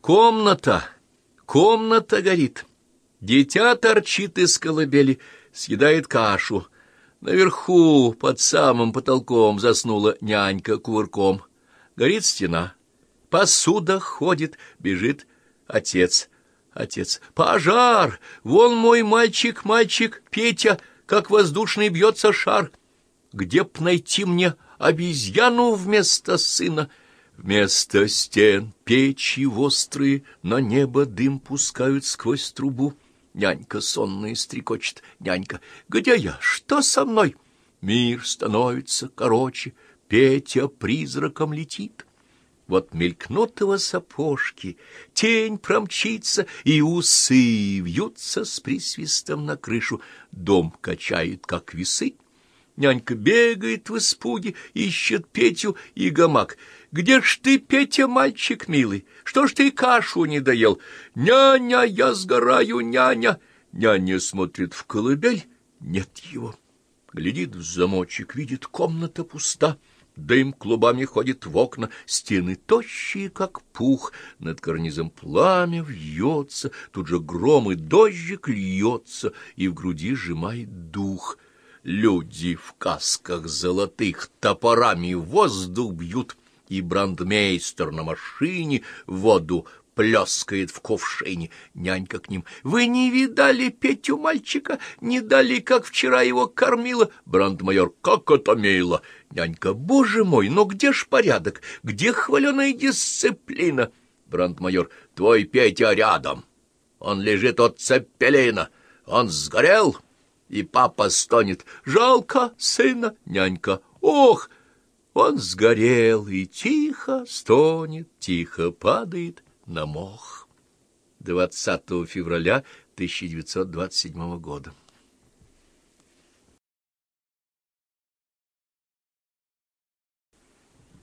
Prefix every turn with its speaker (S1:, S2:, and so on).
S1: Комната, комната горит. Дитя торчит из колыбели, съедает кашу. Наверху, под самым потолком, заснула нянька кувырком. Горит стена. Посуда ходит, бежит отец. Отец. Пожар! Вон мой мальчик, мальчик, Петя, как воздушный бьется шар. Где б найти мне обезьяну вместо сына? Вместо стен печи острые на небо дым пускают сквозь трубу. Нянька сонная стрекочет. Нянька, где я? Что со мной? Мир становится короче. Петя призраком летит. Вот мелькнут его сапожки, тень промчится, и усы вьются с присвистом на крышу. Дом качает, как весы. Нянька бегает в испуге, ищет Петю и гамак. «Где ж ты, Петя, мальчик милый? Что ж ты кашу не доел? Няня, я сгораю, няня!» Няня смотрит в колыбель, нет его. Глядит в замочек, видит, комната пуста. Дым клубами ходит в окна, стены тощие, как пух. Над карнизом пламя вьется, тут же гром и дождик льется, и в груди сжимает дух — Люди в касках золотых топорами воздух бьют, и брандмейстер на машине воду плескает в ковшине. Нянька к ним. «Вы не видали Петю мальчика? Не дали, как вчера его кормила?» Брандмайор. «Как это мило!» Нянька. «Боже мой, но где ж порядок? Где хваленая дисциплина?» Брандмайор. «Твой Петя рядом. Он лежит от цепелина. Он сгорел?» И папа стонет «Жалко сына, нянька! Ох!» Он сгорел и тихо стонет, тихо падает на мох. 20 февраля 1927 года.